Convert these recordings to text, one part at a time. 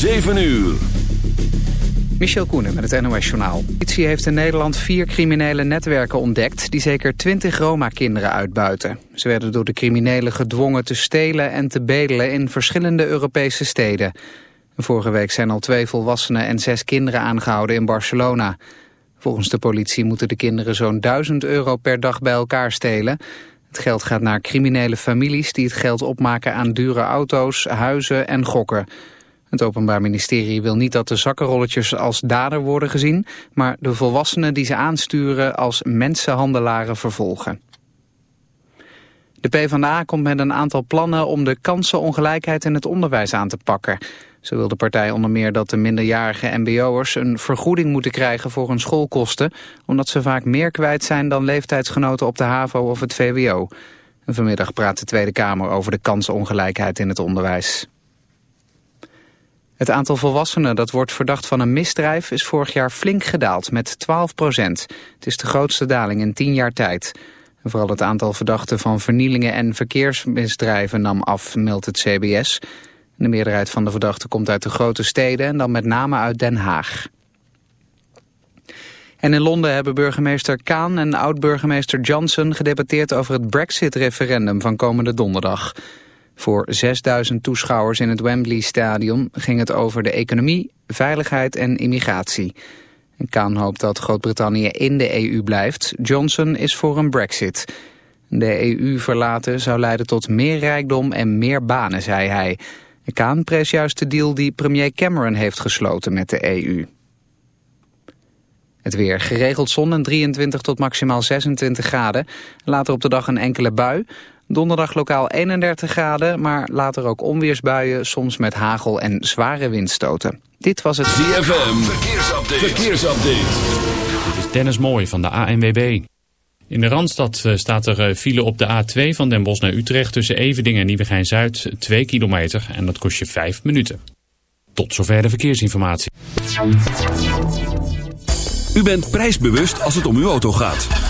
7 uur. Michel Koenen met het NOS-journaal. Politie heeft in Nederland vier criminele netwerken ontdekt... die zeker twintig Roma-kinderen uitbuiten. Ze werden door de criminelen gedwongen te stelen en te bedelen... in verschillende Europese steden. Vorige week zijn al twee volwassenen en zes kinderen aangehouden in Barcelona. Volgens de politie moeten de kinderen zo'n 1000 euro per dag bij elkaar stelen. Het geld gaat naar criminele families die het geld opmaken aan dure auto's, huizen en gokken... Het Openbaar Ministerie wil niet dat de zakkenrolletjes als dader worden gezien, maar de volwassenen die ze aansturen als mensenhandelaren vervolgen. De PvdA komt met een aantal plannen om de kansenongelijkheid in het onderwijs aan te pakken. Zo wil de partij onder meer dat de minderjarige mbo'ers een vergoeding moeten krijgen voor hun schoolkosten, omdat ze vaak meer kwijt zijn dan leeftijdsgenoten op de HAVO of het VWO. vanmiddag praat de Tweede Kamer over de kansenongelijkheid in het onderwijs. Het aantal volwassenen dat wordt verdacht van een misdrijf is vorig jaar flink gedaald met 12 procent. Het is de grootste daling in 10 jaar tijd. vooral het aantal verdachten van vernielingen en verkeersmisdrijven nam af, meldt het CBS. De meerderheid van de verdachten komt uit de grote steden en dan met name uit Den Haag. En in Londen hebben burgemeester Kaan en oud-burgemeester Johnson gedebatteerd over het Brexit-referendum van komende donderdag. Voor 6000 toeschouwers in het Wembley Stadion ging het over de economie, veiligheid en immigratie. Kaan hoopt dat Groot-Brittannië in de EU blijft. Johnson is voor een brexit. De EU verlaten zou leiden tot meer rijkdom en meer banen, zei hij. Kaan prees juist de deal die premier Cameron heeft gesloten met de EU. Het weer geregeld zon en 23 tot maximaal 26 graden. Later op de dag een enkele bui. Donderdag lokaal 31 graden, maar later ook onweersbuien, soms met hagel en zware windstoten. Dit was het ZFM, verkeersupdate. verkeersupdate. Dit is Dennis Mooij van de ANWB. In de Randstad eh, staat er eh, file op de A2 van Den Bosch naar Utrecht tussen Evedingen en Nieuwegein-Zuid 2 kilometer en dat kost je 5 minuten. Tot zover de verkeersinformatie. U bent prijsbewust als het om uw auto gaat.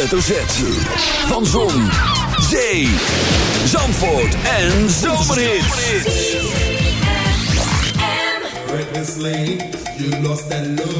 hoofdletter Van Zon, Zee, Zandvoort en Zomerhit. You lost that.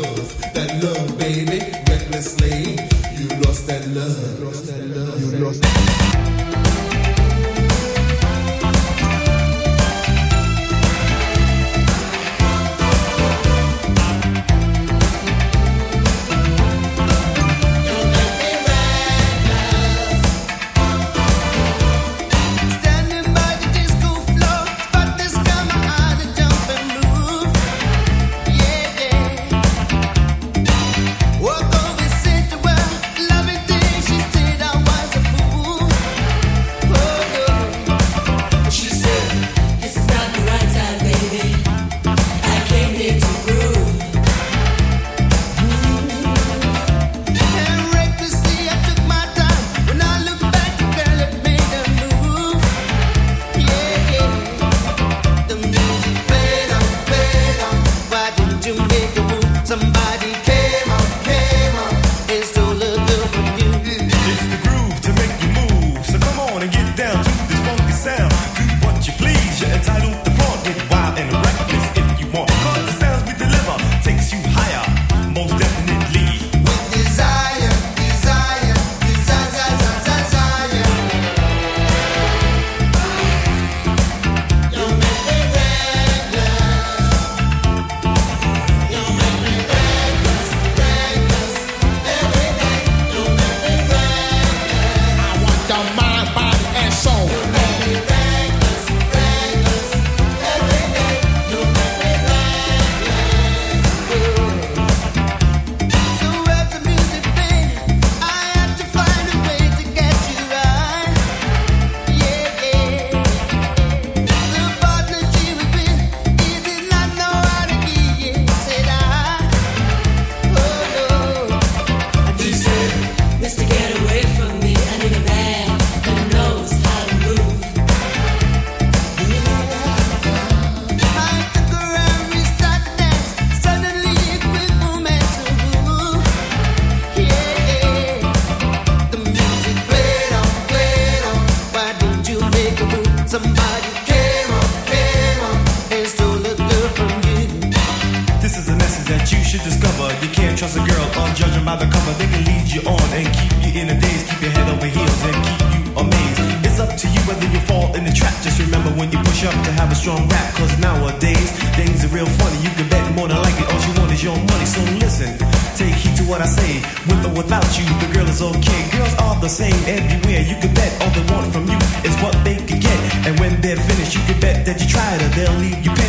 about you. The girl is okay. Girls are the same everywhere. You can bet all they want from you is what they can get. And when they're finished, you can bet that you tried to They'll leave you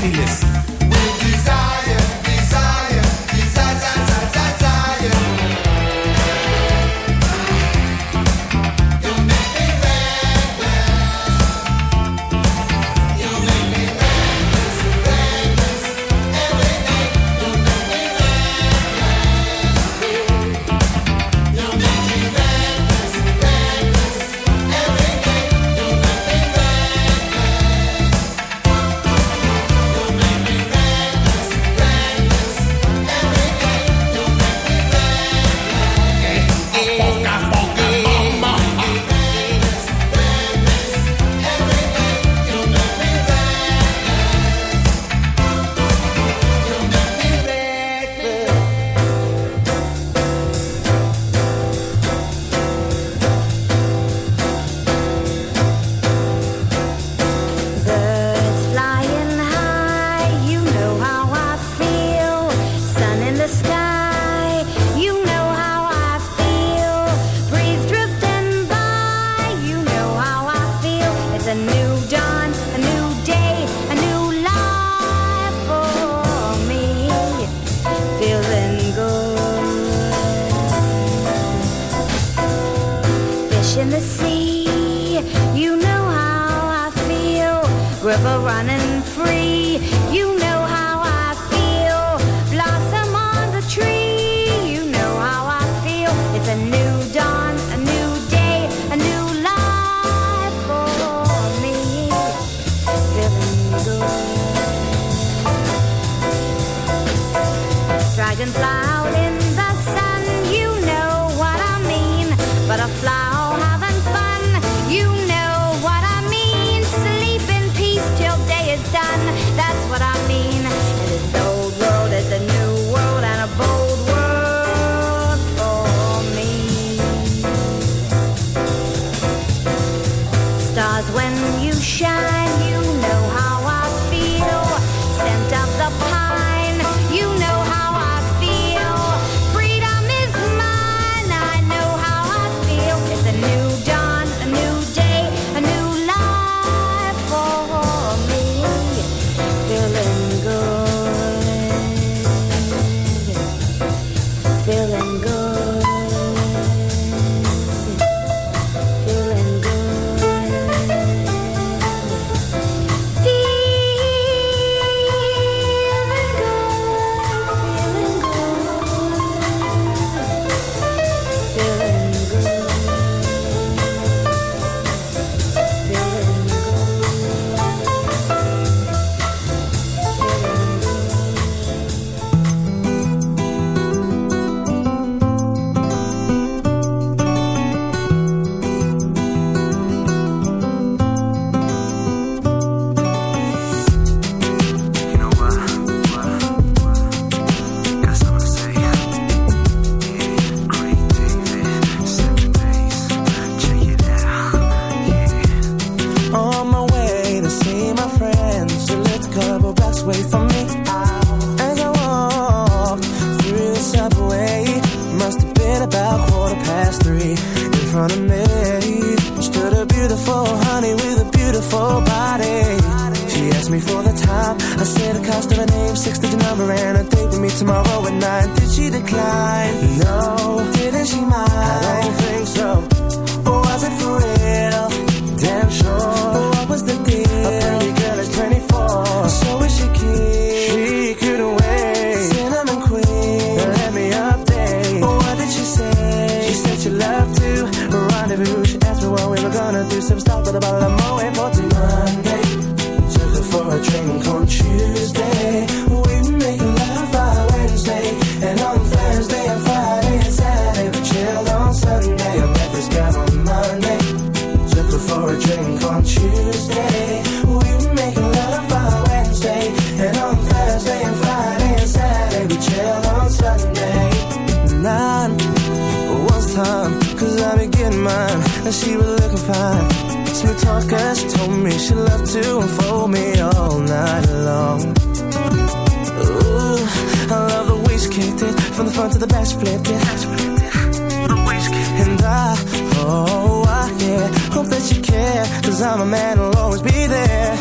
Hope that you care, cause I'm a man who'll always be there.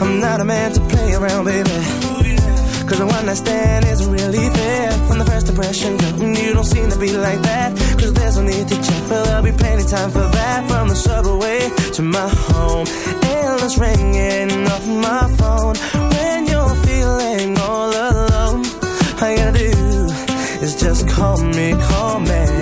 I'm not a man to play around, baby. Cause the one I stand isn't really fair. From the first impression, girl, you don't seem to be like that. Cause there's no need to check, but there'll be plenty time for that. From the subway to my home, endless ringing off my phone. When you're feeling all alone, all you gotta do is just call me, call me.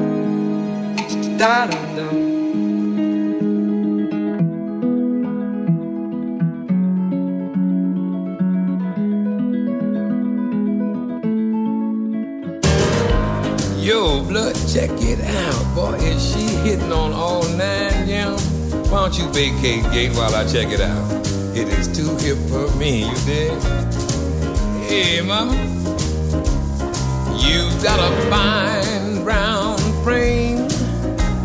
Yo, blood, check it out. Boy, is she hitting on all nine, yeah? Why don't you vacate gate while I check it out? It is too hip for me, you dig? Hey, mama. You've got a fine brown frame,